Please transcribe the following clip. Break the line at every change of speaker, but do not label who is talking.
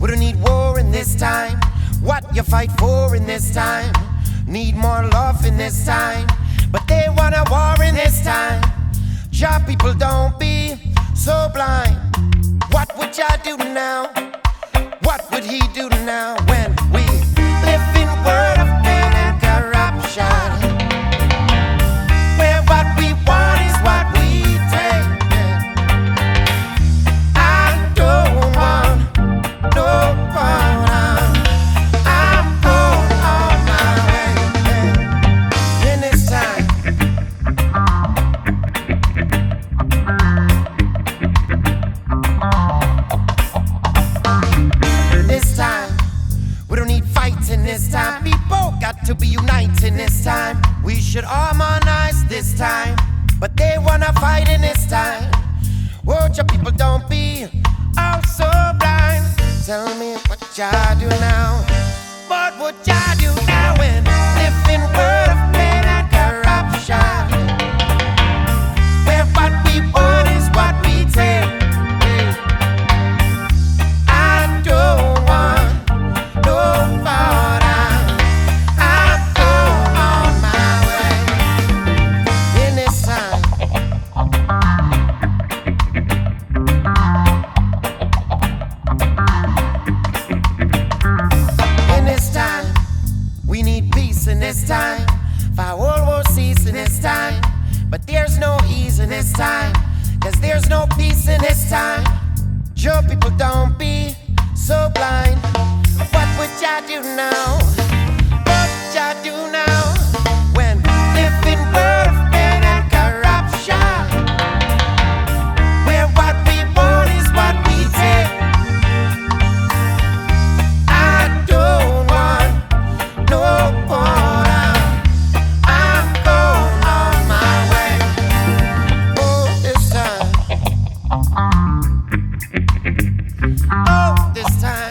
We don't need war in this time. What you fight for in this time? Need more love in this time. But they want a war in this time. Jah people don't be so blind. What would Jah do now? What would he do now? This time. People got to be uniting this time. We should harmonize this time. But they wanna fight in this time. Watch your people don't be all so blind. Tell me what y'all do now. What would y'all do now when living world time. For world will cease in this time. But there's no ease in this time. Cause there's no peace in this time. Jah people don't be so blind. What would y'all do now? this time.